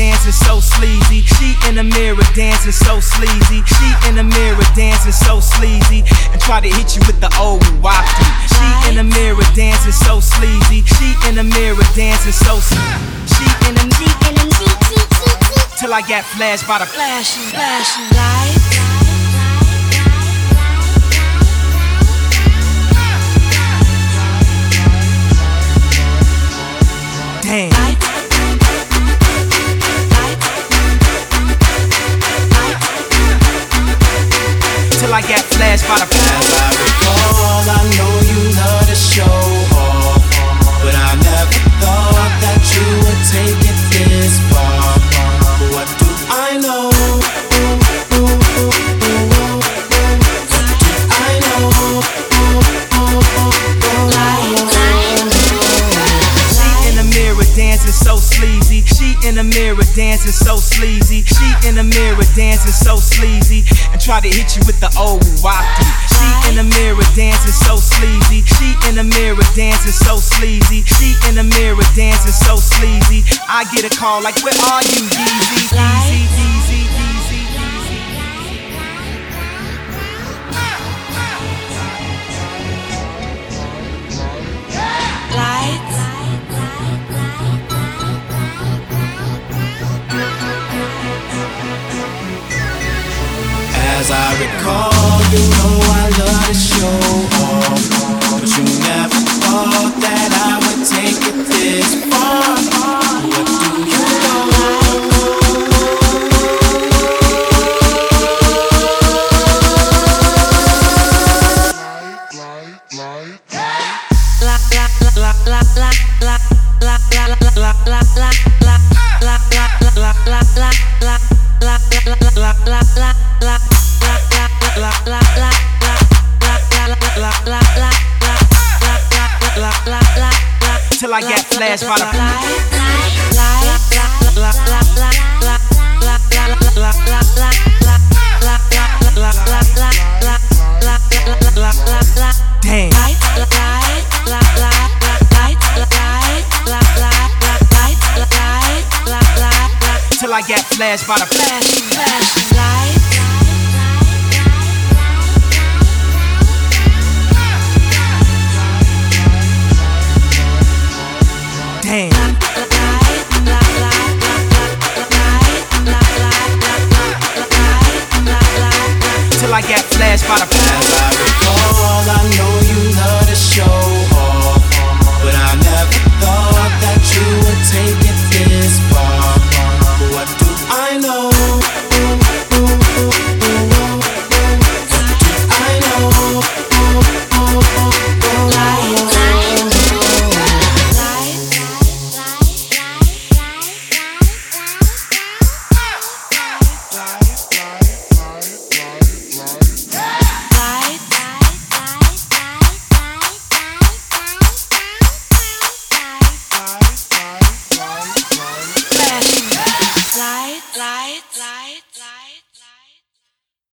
mirror dancing so sleazy. She in the mirror dancing so sleazy. She in the mirror dancing so sleazy. And try to hit you with the old wafty. She in the mirror dancing so sleazy. She in the mirror dancing so sleazy. She in the till I get flashed by the flashing, flashing lights. flash by the dancing so sleazy. She in the mirror dancing so sleazy. And try to hit you with the old wafty. She in the mirror dancing so sleazy. She in the mirror dancing so sleazy. She in the mirror dancing so sleazy. I get a call like, where are you, Yeezy. As I recall, you know I love to show Till I get flashed by the Damn. Till I get flashed by the Flashing, flashing Spotify. As I recall, I know you love the show. lights. lights.